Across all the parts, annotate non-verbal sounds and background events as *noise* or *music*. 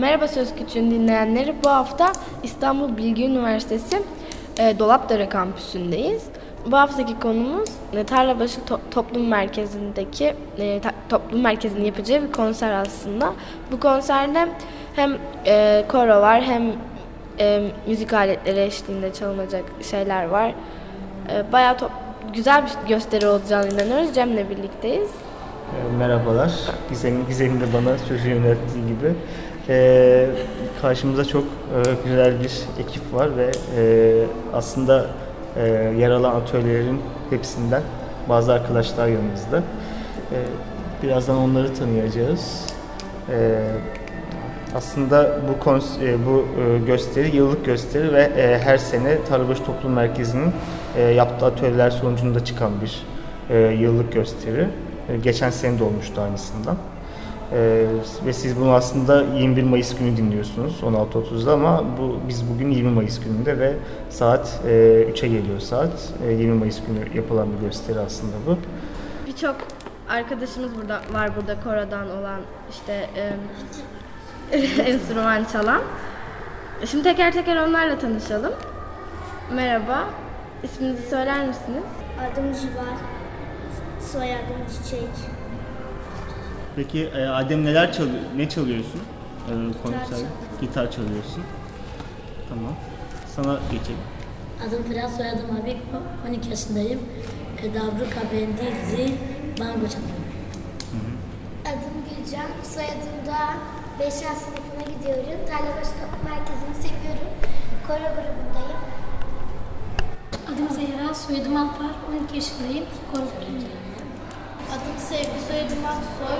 Merhaba Söz Küçüğün dinleyenleri. Bu hafta İstanbul Bilgi Üniversitesi e, Dolapdere kampüsündeyiz. Bu haftaki konumuz e, Tarlabaşı To- Toplum Merkezi'ndeki e, ta- toplum merkezinin yapacağı bir konser aslında. Bu konserde hem e, koro var hem e, müzik aletleri eşliğinde çalınacak şeyler var. E, bayağı top- güzel bir gösteri olacağını inanıyoruz. Cem'le birlikteyiz. E, Merhabalar. Gizem'in Gizem'in de bana sözü yönelttiği gibi. E, karşımızda çok e, güzel bir ekip var ve e, aslında e, yer alan atölyelerin hepsinden bazı arkadaşlar yanımızda. E, birazdan onları tanıyacağız. E, aslında bu kons- e, bu e, gösteri yıllık gösteri ve e, her sene Tarlabaşı Toplum Merkezi'nin e, yaptığı atölyeler sonucunda çıkan bir e, yıllık gösteri. E, geçen sene de olmuştu aynısından. E, ve siz bunu aslında 21 Mayıs günü dinliyorsunuz 16.30'da ama bu biz bugün 20 Mayıs gününde ve saat e, 3'e geliyor saat. E, 20 Mayıs günü yapılan bir gösteri aslında bu. Birçok arkadaşımız burada var burada korodan olan işte e, *laughs* enstrüman çalan. Şimdi teker teker onlarla tanışalım. Merhaba. İsminizi söyler misiniz? Adım Civar. Soyadım Çiçek. Peki e, Adem neler çalıyor? Ne çalıyorsun? E, konser, gitar çalıyorsun. Tamam. Sana geçelim. Adım Fırat, soyadım Abik, 12 yaşındayım. E, Dabruka, Bendil, Zil, Bango çalıyorum. Adım Gülcan. Soyadım da 5. sınıfına gidiyorum. Tarlabaşı Toplum Merkezi'ni seviyorum. Koro grubundayım. Adım Zehra, soyadım Alpar, 12 yaşındayım. Korkutucuyum. Adım Sevgi. Soyadım Aksoy.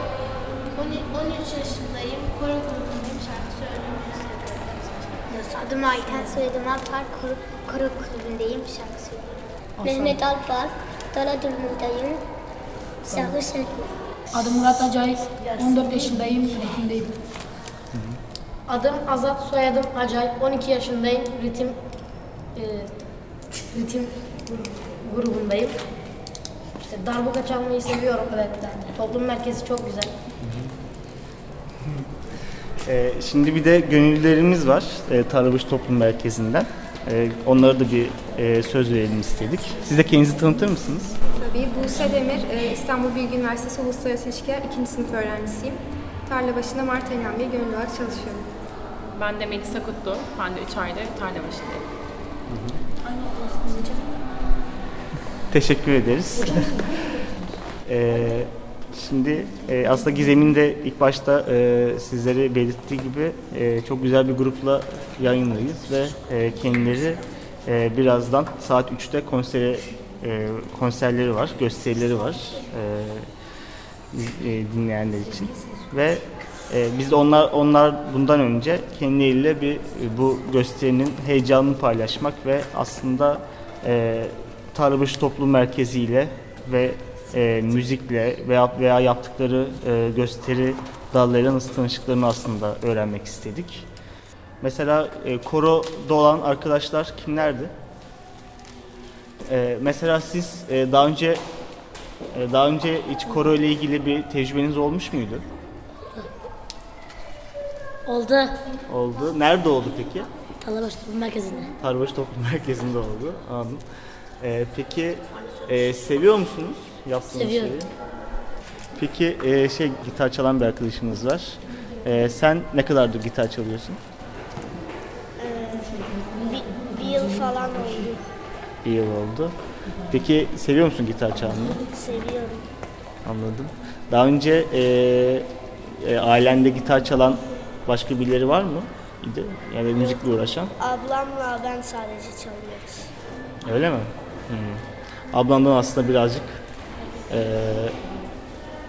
13 yaşındayım. Koro grubundayım. Şarkı söylemeyi seviyorum. Adım Ayten. Soyadım Alpar. Koro, koro kulübündeyim. Şarkı söylüyorum. Mehmet Alpar. Dala durumundayım. Şarkı söylüyorum. Adım Murat Acay, 14 yaşındayım, ritimdeyim. Adım Azat, soyadım Acay, 12 yaşındayım, ritim e, ritim gru- grubundayım. İşte darbuka çalmayı seviyorum, evet. Toplum merkezi çok güzel. E, şimdi bir de gönüllülerimiz var e, Tarlabaşı Toplum Merkezi'nden. E, onlara da bir e, söz verelim istedik. Siz de kendinizi tanıtır mısınız? Tabii. Buse Demir, e, İstanbul Bilgi Üniversitesi Uluslararası İlişkiler 2. sınıf öğrencisiyim. Tarla başında Mart ayından beri gönüllü olarak çalışıyorum. Ben de Melisa Kutlu. Ben de 3 aydır tarla başındayım. Teşekkür ederiz. Ee, şimdi e, aslında Gizem'in de ilk başta e, sizlere belirttiği gibi e, çok güzel bir grupla yayındayız ve e, kendileri e, birazdan saat 3'te konsere e, konserleri var, gösterileri var e, e, dinleyenler için ve e, biz de onlar onlar bundan önce kendileriyle bir e, bu gösterinin heyecanını paylaşmak ve aslında e, Tarlabaşı Toplum Merkezi ile ve e, müzikle veya veya yaptıkları e, gösteri dallarıyla nasıl tanıştıklarını aslında öğrenmek istedik. Mesela e, koroda olan arkadaşlar kimlerdi? E, mesela siz e, daha önce e, daha önce hiç koro ile ilgili bir tecrübeniz olmuş muydu? Oldu. Oldu. Nerede oldu peki? Talabaş Toplum Merkezi'nde. Tarbaş Toplum Merkezi'nde oldu. Anladım. E, peki e, seviyor musunuz yaptığınız Seviyorum. şeyi? Peki e, şey gitar çalan bir arkadaşımız var. E, sen ne kadardır gitar çalıyorsun? Bir, bir yıl falan oldu. Bir yıl oldu. Peki seviyor musun gitar çalmayı? Seviyorum. Anladım. Daha önce e, e, ailende gitar çalan başka birileri var mı? İdi. Yani müzikle uğraşan. Ablamla ben sadece çalıyoruz. Öyle mi? Ablandan aslında birazcık e,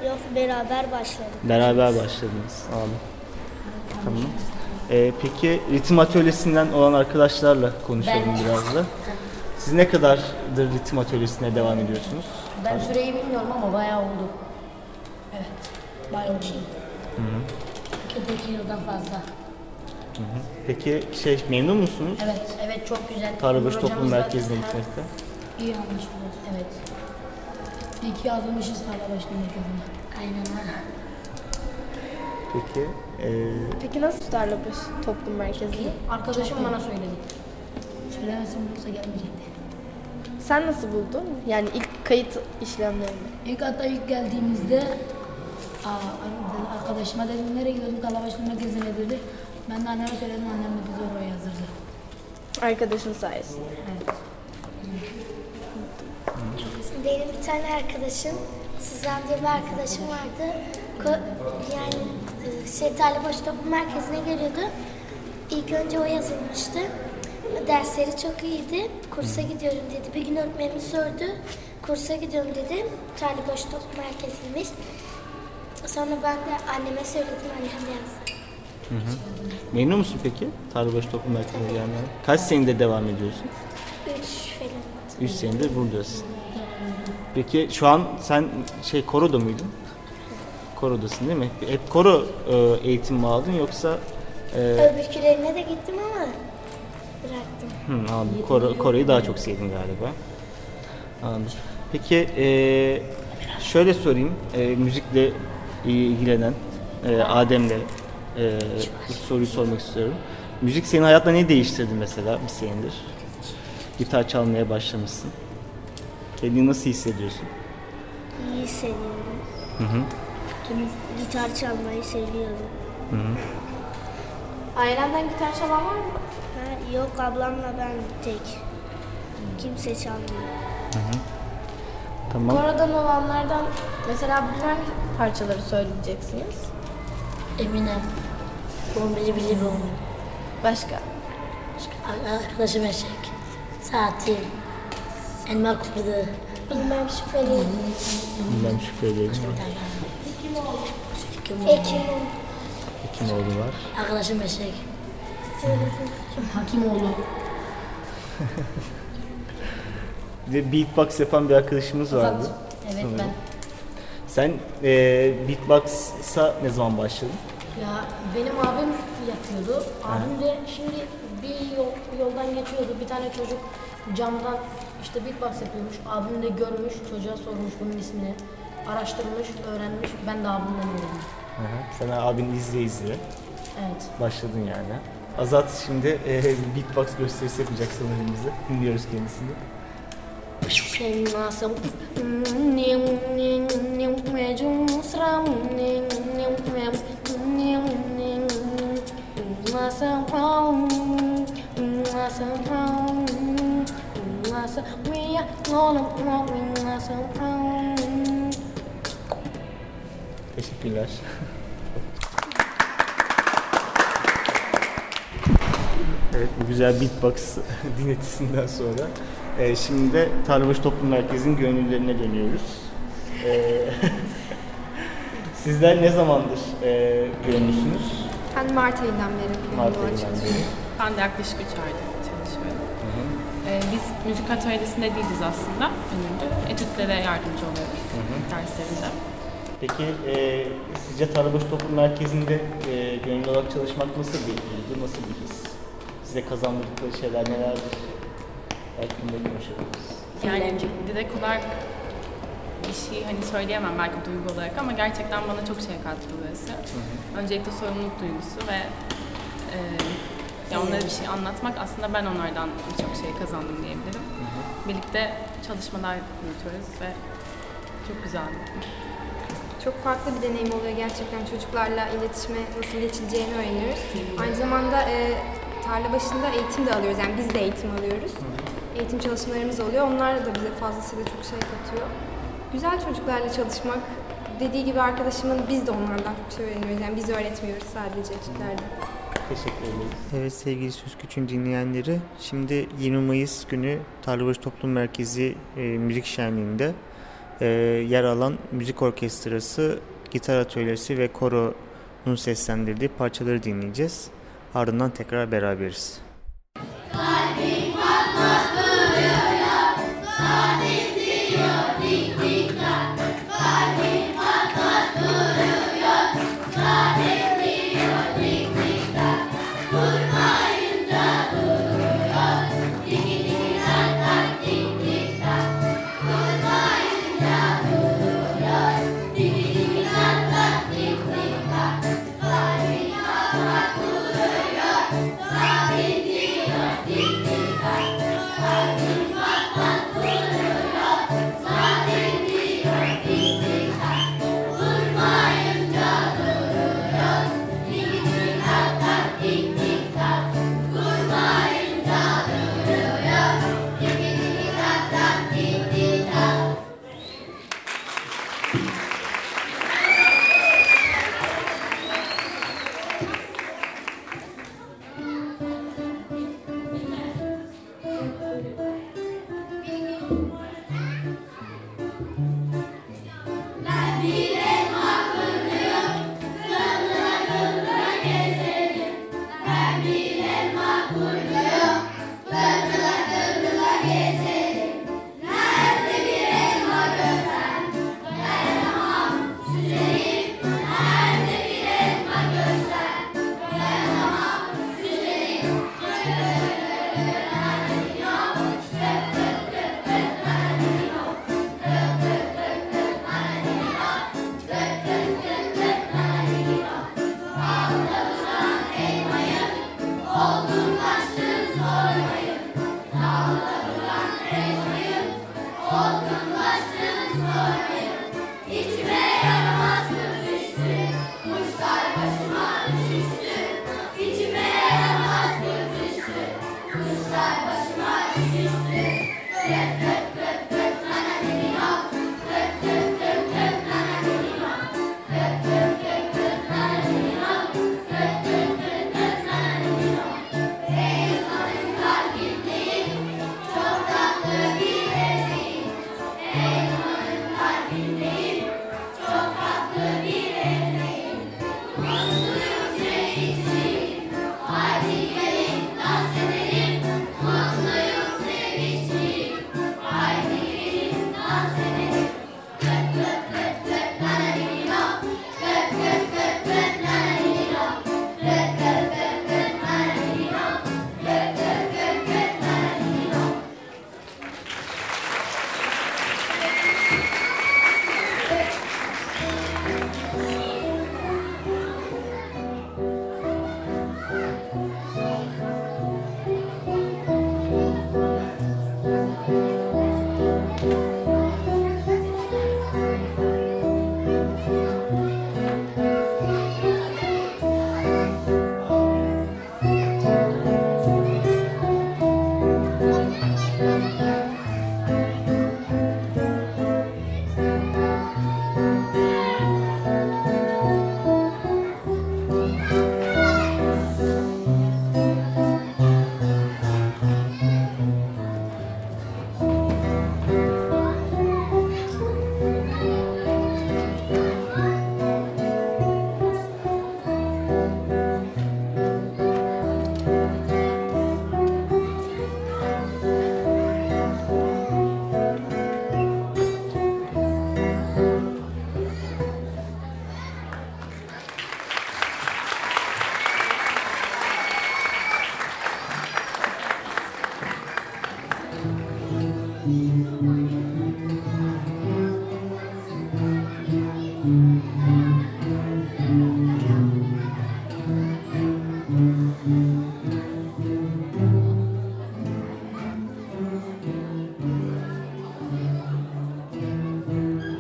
Yok beraber başladık. beraber başladınız. Anladım. Tamam. E, peki ritim atölyesinden olan arkadaşlarla konuşalım Ben- biraz da. Siz ne kadardır ritim atölyesine devam ediyorsunuz? Ben süreyi bilmiyorum ama bayağı oldu. Evet, bayağı oldu. İki, yıldan fazla. Peki şey memnun musunuz? Evet, evet çok güzel. Onur Toplum hocamız da- Merkezi'ne gitmekte. İyi anlaşılıyoruz. Evet. İyi ki yazılmışız Tarlabaşı'nın mikrofonuna. Aynen öyle. Peki. Ee, Peki nasıl Tarlabaşı Toplum Merkezi'ni? Arkadaşım bana söyledi. Söylemesin yoksa gelmeyecekti. Sen nasıl buldun? Yani ilk kayıt işlemlerini. İlk hatta ilk geldiğimizde aa, arkadaşıma dedim nereye gidiyorsun Kalabaşlı merkezine dedi. Ben de anneme söyledim annem de bizi oraya yazdırdı. Arkadaşın sayesinde. Evet. Benim bir tane arkadaşım, Suzan diye bir arkadaşım vardı. Ko- yani e, şey Tarlabaşı Toplum Merkezi'ne geliyordu. İlk önce o yazılmıştı. Dersleri çok iyiydi. Kursa gidiyorum dedi. Bir gün öğretmenimiz sordu. Kursa gidiyorum dedim. Tarlabaşı Toplum Merkezi'ymiş. Sonra ben de anneme söyledim. Annem de yazdı. memnun musun peki? Tarlabaşı Toplum Merkezi'ne gelmeye. Kaç senedir devam ediyorsun? Üç falan. 3 senedir buradasın. Peki şu an sen şey koroda muydun? Korodasın değil mi? Hep koro e, eğitim mi aldın yoksa e, Öbürkülerine de gittim ama bıraktım. Hı, anladım. Koro, Kore'yi daha çok sevdin galiba. Anladım. Peki eee, şöyle sorayım. Eee, müzikle ilgilenen eee, Adem'le eee, bu soruyu sormak istiyorum. Müzik senin hayatında ne değiştirdi mesela bir senedir? Gitar çalmaya başlamışsın. Kendini nasıl hissediyorsun? İyi hissediyorum. Hı hı. Gitar çalmayı seviyorum. Ailenden gitar çalan var mı? Ha, yok ablamla ben tek. Kimse çalmıyor. Tamam. Korodan olanlardan mesela hangi parçaları söyleyeceksiniz? Eminem. Bombili bili bom. Başka? Arkadaşım eşek. Saatim. Elma kurdu. Bilmem şüpheliyim. Ben şüpheliyim. Kim Ekim Hekimoğlu var. Arkadaşım eşek. Hakimoğlu. Bir de beatbox yapan bir arkadaşımız vardı. Evet Sanırım. ben. Sen eee beatbox'a ne zaman başladın? Ya benim abim yapıyordu. Abim de şimdi bir yol, yoldan geçiyordu. Bir tane çocuk camdan işte beatbox yapıyormuş. Abim de görmüş, çocuğa sormuş bunun ismini. Araştırmış, öğrenmiş. Ben de abimden öğrendim. Hı hı. Sen abini izle izle. Evet. Başladın yani. Azat şimdi e, beatbox gösterisi yapacak sanırım bize. Dinliyoruz kendisini. Sen nasıl nem nasıl we oğlum nasıl pram Teşekkürler. evet bu güzel beatbox *laughs* dinletisinden sonra e, şimdi de Tarlabaşı Toplum Merkezi'nin gönüllülerine dönüyoruz. E, *laughs* sizler ne zamandır e, gönüllüsünüz? Ben Mart ayından beri Mart ayından beri. Ben de yaklaşık 3 aydır biz müzik atölyesinde değiliz aslında. Önünde etütlere yardımcı oluyoruz derslerinde. Peki e, sizce Tarlabaşı Toplum Merkezi'nde e, gönüllü olarak çalışmak nasıl bir duygu, nasıl bir his? Size kazandırdıkları şeyler nelerdir? Belki bunları konuşabiliriz. Yani direkt olarak bir şey hani söyleyemem belki duygu olarak ama gerçekten bana çok şey kattı burası. Öncelikle sorumluluk duygusu ve e, ya onlara bir şey anlatmak aslında ben onlardan birçok şey kazandım diyebilirim. Birlikte çalışmalar yürütüyoruz ve çok güzeldi. Çok farklı bir deneyim oluyor gerçekten çocuklarla iletişime nasıl geçileceğini öğreniyoruz. Aynı zamanda e, tarla başında eğitim de alıyoruz yani biz de eğitim alıyoruz. Eğitim çalışmalarımız oluyor. Onlar da bize fazlasıyla çok şey katıyor. Güzel çocuklarla çalışmak, dediği gibi arkadaşımın biz de onlardan çok şey öğreniyoruz. Yani biz öğretmiyoruz sadece etütlerde. Teşekkür ederiz. Evet sevgili Söz Küçüğün dinleyenleri, şimdi 20 Mayıs günü Tarlabaşı Toplum Merkezi e, Müzik Şenliği'nde e, yer alan müzik orkestrası, gitar atölyesi ve koronun seslendirdiği parçaları dinleyeceğiz. Ardından tekrar beraberiz. Kalbim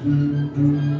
Mm-hmm.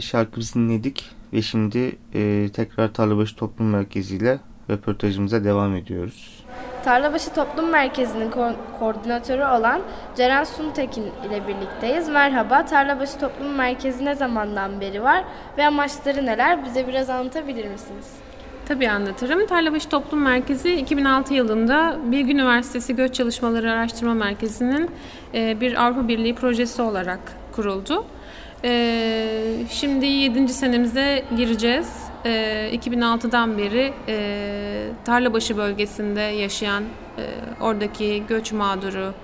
Ve şarkımızı dinledik ve şimdi e, tekrar Tarlabaşı Toplum Merkezi ile röportajımıza devam ediyoruz. Tarlabaşı Toplum Merkezi'nin ko- koordinatörü olan Ceren Suntekin ile birlikteyiz. Merhaba, Tarlabaşı Toplum Merkezi ne zamandan beri var ve amaçları neler? Bize biraz anlatabilir misiniz? Tabii anlatırım. Tarlabaşı Toplum Merkezi 2006 yılında Bilgi Üniversitesi Göç Çalışmaları Araştırma Merkezi'nin e, bir Avrupa Birliği projesi olarak kuruldu. E, şimdi 7. senemize gireceğiz. E, 2006'dan beri e, Tarlabaşı bölgesinde yaşayan e, oradaki göç mağduru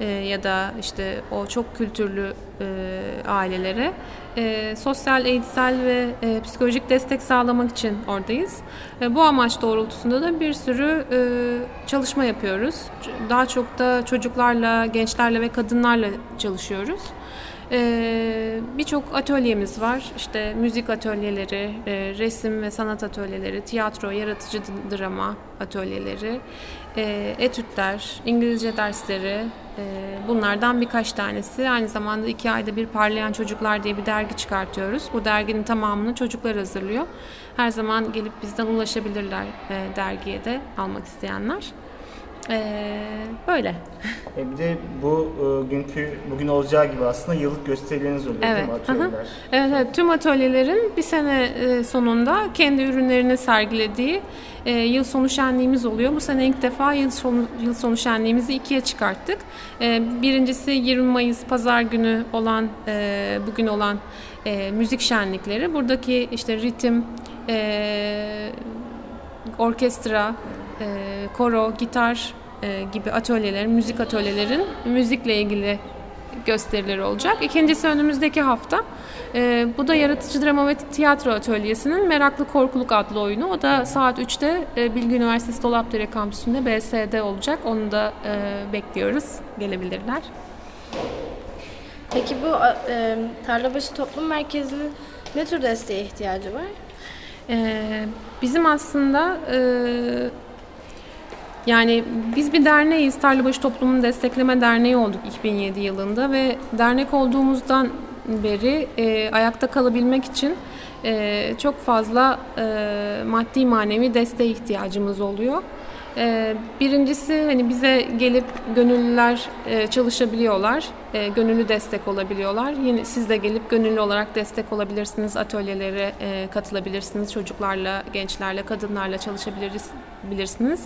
e, ya da işte o çok kültürlü e, ailelere e, sosyal, eğitsel ve e, psikolojik destek sağlamak için oradayız. E, bu amaç doğrultusunda da bir sürü e, çalışma yapıyoruz. Daha çok da çocuklarla, gençlerle ve kadınlarla çalışıyoruz. Ee, Birçok atölyemiz var. İşte müzik atölyeleri, e, resim ve sanat atölyeleri, tiyatro, yaratıcı drama atölyeleri, e, etütler, İngilizce dersleri, e, bunlardan birkaç tanesi. Aynı zamanda iki ayda bir Parlayan Çocuklar diye bir dergi çıkartıyoruz. Bu derginin tamamını çocuklar hazırlıyor. Her zaman gelip bizden ulaşabilirler e, dergiye de almak isteyenler. E, böyle. E bir de bu e, günkü bugün olacağı gibi aslında yıllık gösterileriniz oluyor Evet, değil mi? Atölyeler. Evet, evet, tüm atölyelerin bir sene e, sonunda kendi ürünlerini sergilediği e, yıl sonu şenliğimiz oluyor. Bu sene ilk defa yıl sonu, yıl sonu şenliğimizi ikiye çıkarttık. E, birincisi 20 Mayıs Pazar günü olan, e, bugün olan e, müzik şenlikleri. Buradaki işte ritim, e, orkestra, e, koro, gitar e, gibi atölyelerin, müzik atölyelerin müzikle ilgili gösterileri olacak. İkincisi önümüzdeki hafta. E, bu da Yaratıcı Drama ve Tiyatro Atölyesi'nin Meraklı Korkuluk adlı oyunu. O da saat 3'te e, Bilgi Üniversitesi Dolapdere Kampüsü'nde BS'de olacak. Onu da e, bekliyoruz. Gelebilirler. Peki bu e, Tarlabaşı Toplum Merkezi'nin ne tür desteğe ihtiyacı var? Ee, bizim aslında e, yani biz bir derneğiz. Tarlabaşı Toplumun Destekleme Derneği olduk 2007 yılında ve dernek olduğumuzdan beri e, ayakta kalabilmek için e, çok fazla e, maddi manevi desteğe ihtiyacımız oluyor. E, birincisi hani bize gelip gönüllüler e, çalışabiliyorlar, e, gönüllü destek olabiliyorlar. Yine siz de gelip gönüllü olarak destek olabilirsiniz, atölyelere e, katılabilirsiniz, çocuklarla, gençlerle, kadınlarla çalışabilirsiniz.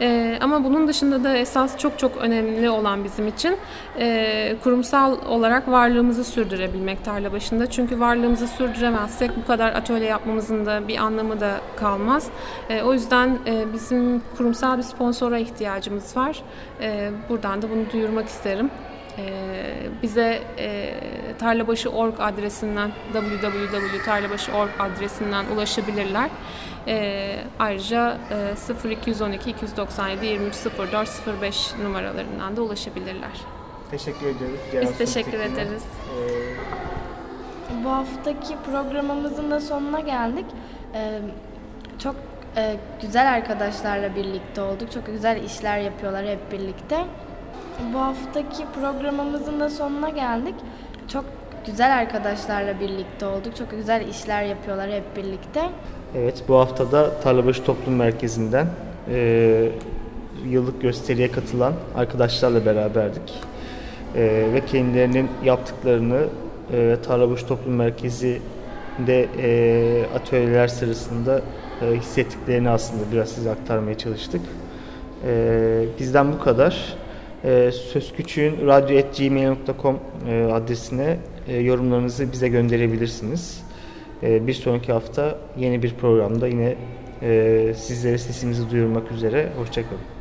E, ama bunun dışında da esas çok çok önemli olan bizim için e, kurumsal olarak varlığımızı sürdürebilmek tarla başında. Çünkü varlığımızı sürdüremezsek bu kadar atölye yapmamızın da bir anlamı da kalmaz. E, o yüzden e, bizim kurumsal bir sponsora ihtiyacımız var. E, buradan da bunu duyurmak isterim. Ee, bize e, tarlabaşı.org adresinden www.tarlabaşı.org adresinden ulaşabilirler. Ee, ayrıca e, 0212 297 2304 05 numaralarından da ulaşabilirler. Teşekkür ediyoruz. Ceren Biz teşekkür Suntekin'e. ederiz. E, Bu haftaki programımızın da sonuna geldik. Ee, çok e, güzel arkadaşlarla birlikte olduk. Çok güzel işler yapıyorlar hep birlikte. Bu haftaki programımızın da sonuna geldik. Çok güzel arkadaşlarla birlikte olduk. Çok güzel işler yapıyorlar hep birlikte. Evet, bu haftada Tarlabaşı Toplum Merkezi'nden e, yıllık gösteriye katılan arkadaşlarla beraberdik. E, ve kendilerinin yaptıklarını e, Tarlabaşı Toplum Merkezi'nde e, atölyeler sırasında e, hissettiklerini aslında biraz size aktarmaya çalıştık. E, bizden bu kadar. E, Söz Küçüğün radyo.gmail.com e, adresine e, yorumlarınızı bize gönderebilirsiniz. E, bir sonraki hafta yeni bir programda yine e, sizlere sesimizi duyurmak üzere. Hoşçakalın.